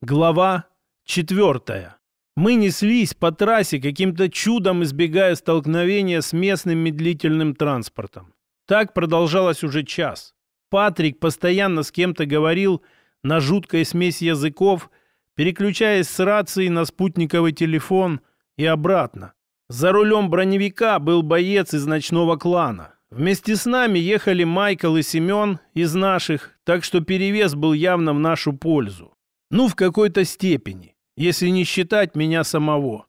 Глава четвертая. Мы неслись по трассе, каким-то чудом избегая столкновения с местным медлительным транспортом. Так продолжалось уже час. Патрик постоянно с кем-то говорил на жуткой смеси языков, переключаясь с рации на спутниковый телефон и обратно. За рулем броневика был боец из ночного клана. Вместе с нами ехали Майкл и Семен из наших, так что перевес был явно в нашу пользу. Ну, в какой-то степени, если не считать меня самого.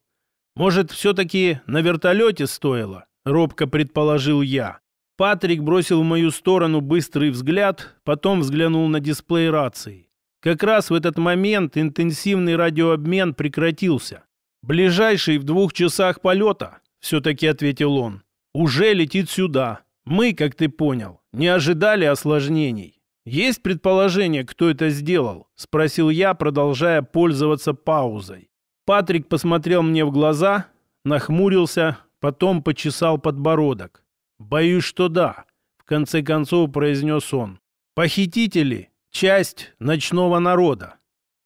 Может, все-таки на вертолете стоило? Робко предположил я. Патрик бросил в мою сторону быстрый взгляд, потом взглянул на дисплей рации. Как раз в этот момент интенсивный радиообмен прекратился. «Ближайший в двух часах полета», — все-таки ответил он, — «уже летит сюда. Мы, как ты понял, не ожидали осложнений. «Есть предположение, кто это сделал?» — спросил я, продолжая пользоваться паузой. Патрик посмотрел мне в глаза, нахмурился, потом почесал подбородок. «Боюсь, что да», — в конце концов произнес он. «Похитители — часть ночного народа».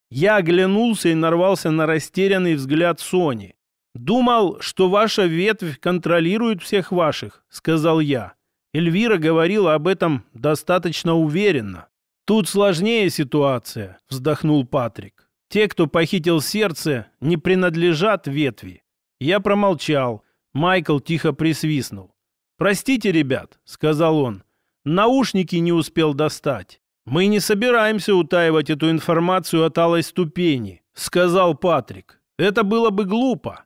Я оглянулся и нарвался на растерянный взгляд Сони. «Думал, что ваша ветвь контролирует всех ваших», — сказал я. Эльвира говорила об этом достаточно уверенно. «Тут сложнее ситуация», — вздохнул Патрик. «Те, кто похитил сердце, не принадлежат ветви». Я промолчал. Майкл тихо присвистнул. «Простите, ребят», — сказал он. «Наушники не успел достать». «Мы не собираемся утаивать эту информацию от алой ступени», — сказал Патрик. «Это было бы глупо.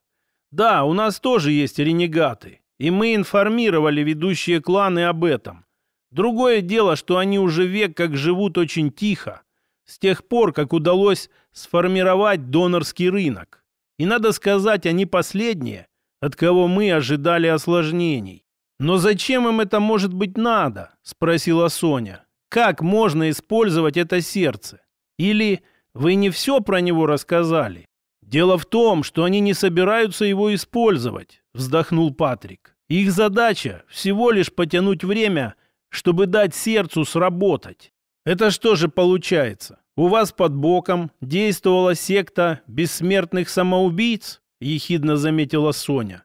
Да, у нас тоже есть ренегаты. И мы информировали ведущие кланы об этом. Другое дело, что они уже век как живут очень тихо, с тех пор, как удалось сформировать донорский рынок. И надо сказать, они последние, от кого мы ожидали осложнений. «Но зачем им это может быть надо?» – спросила Соня. «Как можно использовать это сердце? Или вы не все про него рассказали?» «Дело в том, что они не собираются его использовать», — вздохнул Патрик. «Их задача всего лишь потянуть время, чтобы дать сердцу сработать. Это что же получается? У вас под боком действовала секта бессмертных самоубийц?» — ехидно заметила Соня.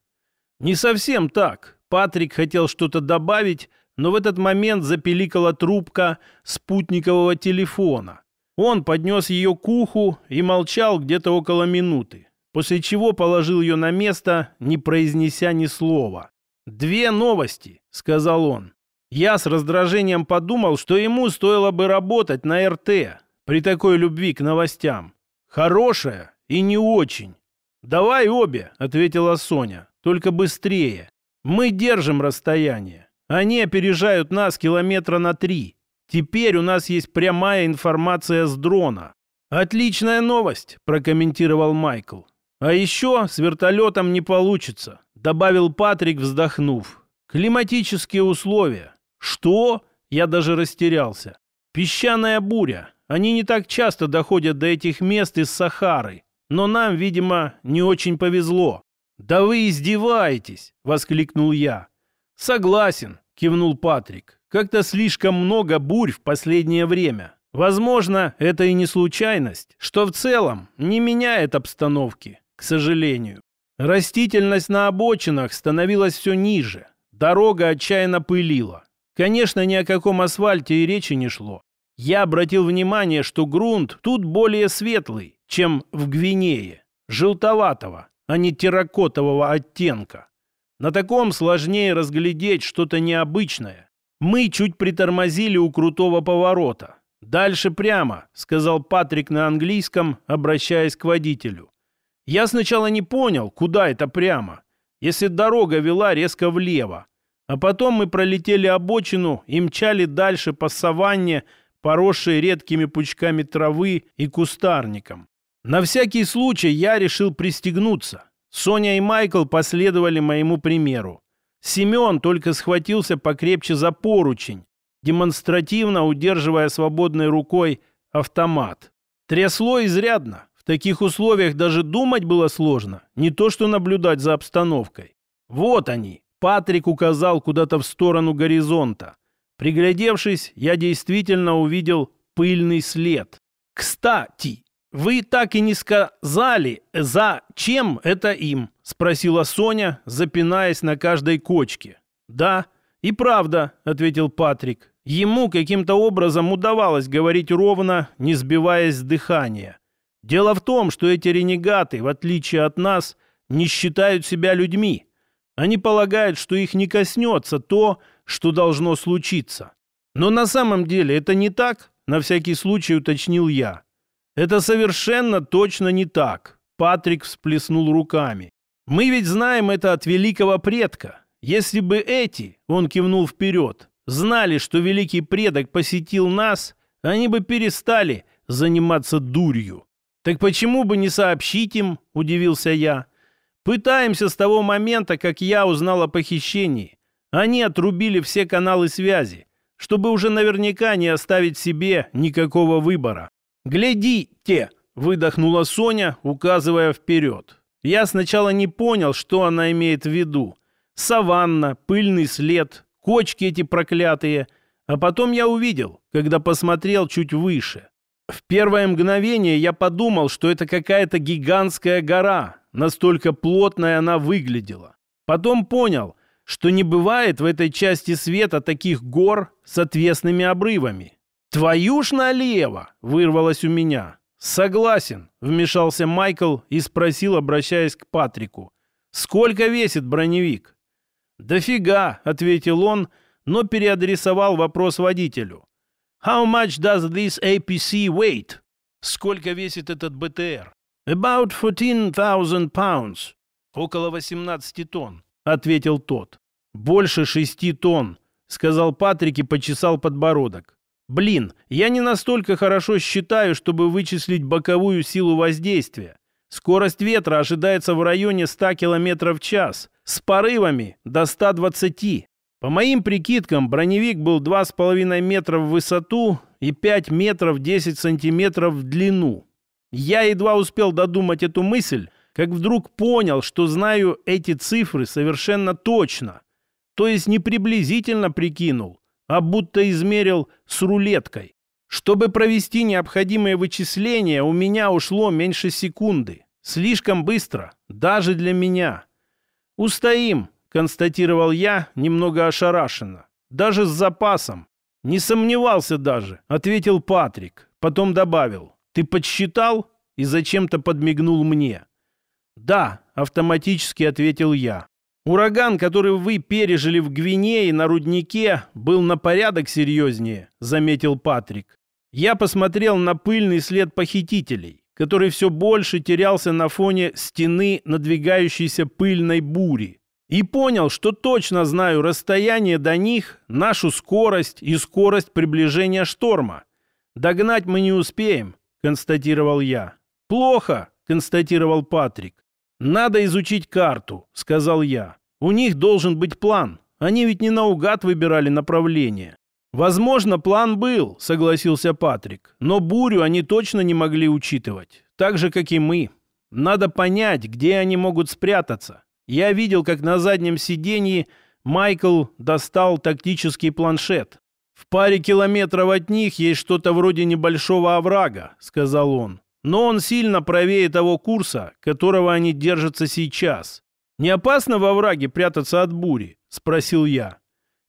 «Не совсем так». Патрик хотел что-то добавить, но в этот момент запеликала трубка спутникового телефона. Он поднес ее к уху и молчал где-то около минуты, после чего положил ее на место, не произнеся ни слова. «Две новости», — сказал он. Я с раздражением подумал, что ему стоило бы работать на РТ при такой любви к новостям. Хорошая и не очень. «Давай обе», — ответила Соня, — «только быстрее. Мы держим расстояние. Они опережают нас километра на три. Теперь у нас есть прямая информация с дрона. Отличная новость, прокомментировал Майкл. А еще с вертолетом не получится, добавил Патрик, вздохнув. Климатические условия. Что? Я даже растерялся. Песчаная буря. Они не так часто доходят до этих мест из Сахары. Но нам, видимо, не очень повезло. «Да вы издеваетесь!» — воскликнул я. «Согласен», — кивнул Патрик. Как-то слишком много бурь в последнее время. Возможно, это и не случайность, что в целом не меняет обстановки, к сожалению. Растительность на обочинах становилась все ниже. Дорога отчаянно пылила. Конечно, ни о каком асфальте и речи не шло. Я обратил внимание, что грунт тут более светлый, чем в Гвинее. Желтоватого, а не терракотового оттенка. На таком сложнее разглядеть что-то необычное. Мы чуть притормозили у крутого поворота. «Дальше прямо», — сказал Патрик на английском, обращаясь к водителю. Я сначала не понял, куда это прямо, если дорога вела резко влево. А потом мы пролетели обочину и мчали дальше по саванне, поросшей редкими пучками травы и кустарником. На всякий случай я решил пристегнуться. Соня и Майкл последовали моему примеру. Семен только схватился покрепче за поручень, демонстративно удерживая свободной рукой автомат. Трясло изрядно. В таких условиях даже думать было сложно, не то что наблюдать за обстановкой. Вот они. Патрик указал куда-то в сторону горизонта. Приглядевшись, я действительно увидел пыльный след. Кстати, вы так и не сказали, зачем это им?» — спросила Соня, запинаясь на каждой кочке. «Да, и правда», — ответил Патрик. Ему каким-то образом удавалось говорить ровно, не сбиваясь с дыхания. Дело в том, что эти ренегаты, в отличие от нас, не считают себя людьми. Они полагают, что их не коснется то, что должно случиться. Но на самом деле это не так, на всякий случай уточнил я. Это совершенно точно не так. Патрик всплеснул руками. Мы ведь знаем это от великого предка. Если бы эти, он кивнул вперед, знали, что великий предок посетил нас, они бы перестали заниматься дурью. Так почему бы не сообщить им, удивился я. Пытаемся с того момента, как я узнал о похищении. Они отрубили все каналы связи, чтобы уже наверняка не оставить себе никакого выбора. «Глядите!» — выдохнула Соня, указывая вперед. Я сначала не понял, что она имеет в виду. Саванна, пыльный след, кочки эти проклятые. А потом я увидел, когда посмотрел чуть выше. В первое мгновение я подумал, что это какая-то гигантская гора, настолько плотная она выглядела. Потом понял, что не бывает в этой части света таких гор с отвесными обрывами. «Твою ж налево!» — вырвалось у меня. «Согласен», — вмешался Майкл и спросил, обращаясь к Патрику. «Сколько весит броневик?» «Дофига», — ответил он, но переадресовал вопрос водителю. «How much does this APC weight?» «Сколько весит этот БТР?» «About 14,000 pounds». «Около 18 тонн», — ответил тот. «Больше шести тонн», — сказал Патрик и почесал подбородок. «Блин, я не настолько хорошо считаю, чтобы вычислить боковую силу воздействия. Скорость ветра ожидается в районе 100 км в час, с порывами до 120. По моим прикидкам, броневик был 2,5 метра в высоту и 5 метров 10 сантиметров в длину. Я едва успел додумать эту мысль, как вдруг понял, что знаю эти цифры совершенно точно. То есть не приблизительно прикинул, а будто измерил с рулеткой. Чтобы провести необходимые вычисления, у меня ушло меньше секунды. Слишком быстро, даже для меня. «Устоим», — констатировал я, немного ошарашенно. «Даже с запасом». «Не сомневался даже», — ответил Патрик. Потом добавил. Ты подсчитал и зачем-то подмигнул мне. Да, автоматически ответил я. Ураган, который вы пережили в Гвинее на руднике, был на порядок серьезнее, заметил Патрик. Я посмотрел на пыльный след похитителей, который все больше терялся на фоне стены надвигающейся пыльной бури. И понял, что точно знаю расстояние до них, нашу скорость и скорость приближения шторма. Догнать мы не успеем, констатировал я. «Плохо», — констатировал Патрик. «Надо изучить карту», — сказал я. «У них должен быть план. Они ведь не наугад выбирали направление». «Возможно, план был», — согласился Патрик. «Но бурю они точно не могли учитывать. Так же, как и мы. Надо понять, где они могут спрятаться. Я видел, как на заднем сиденье Майкл достал тактический планшет. «В паре километров от них есть что-то вроде небольшого оврага», — сказал он. «Но он сильно правее того курса, которого они держатся сейчас. Не опасно во враге прятаться от бури?» — спросил я.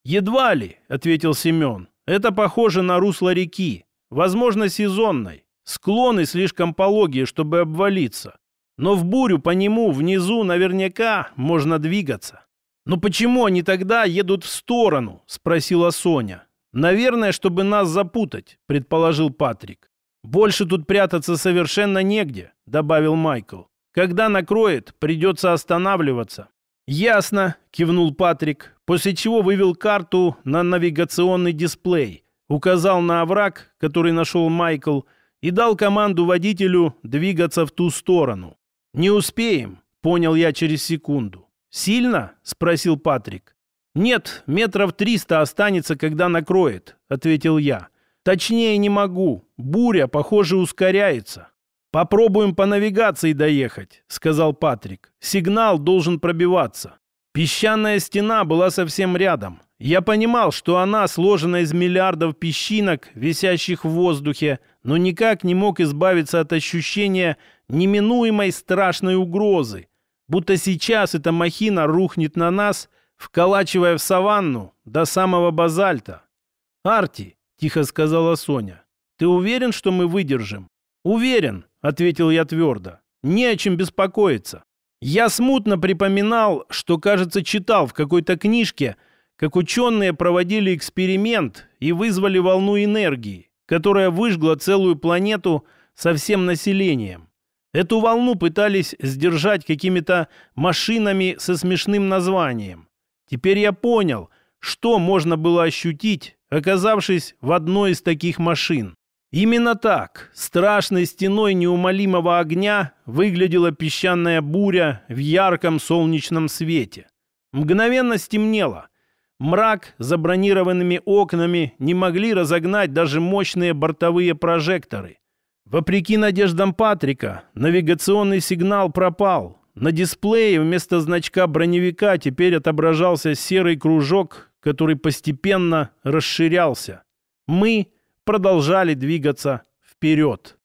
«Едва ли», — ответил Семен. «Это похоже на русло реки. Возможно, сезонной. Склоны слишком пологие, чтобы обвалиться. Но в бурю по нему внизу наверняка можно двигаться». «Но почему они тогда едут в сторону?» — спросила Соня. «Наверное, чтобы нас запутать», — предположил Патрик. «Больше тут прятаться совершенно негде», — добавил Майкл. «Когда накроет, придется останавливаться». «Ясно», — кивнул Патрик, после чего вывел карту на навигационный дисплей, указал на овраг, который нашел Майкл, и дал команду водителю двигаться в ту сторону. «Не успеем», — понял я через секунду. «Сильно?» — спросил Патрик. «Нет, метров триста останется, когда накроет», — ответил я. «Точнее не могу. Буря, похоже, ускоряется». «Попробуем по навигации доехать», — сказал Патрик. «Сигнал должен пробиваться». Песчаная стена была совсем рядом. Я понимал, что она сложена из миллиардов песчинок, висящих в воздухе, но никак не мог избавиться от ощущения неминуемой страшной угрозы, будто сейчас эта махина рухнет на нас, вколачивая в саванну до самого базальта. «Арти», — тихо сказала Соня, — «ты уверен, что мы выдержим?» «Уверен», — ответил я твердо. «Не о чем беспокоиться». Я смутно припоминал, что, кажется, читал в какой-то книжке, как ученые проводили эксперимент и вызвали волну энергии, которая выжгла целую планету со всем населением. Эту волну пытались сдержать какими-то машинами со смешным названием. Теперь я понял, что можно было ощутить, оказавшись в одной из таких машин. Именно так, страшной стеной неумолимого огня, выглядела песчаная буря в ярком солнечном свете. Мгновенно стемнело. Мрак за бронированными окнами не могли разогнать даже мощные бортовые прожекторы. Вопреки надеждам Патрика, навигационный сигнал пропал. На дисплее вместо значка броневика теперь отображался серый кружок, который постепенно расширялся. Мы продолжали двигаться вперед.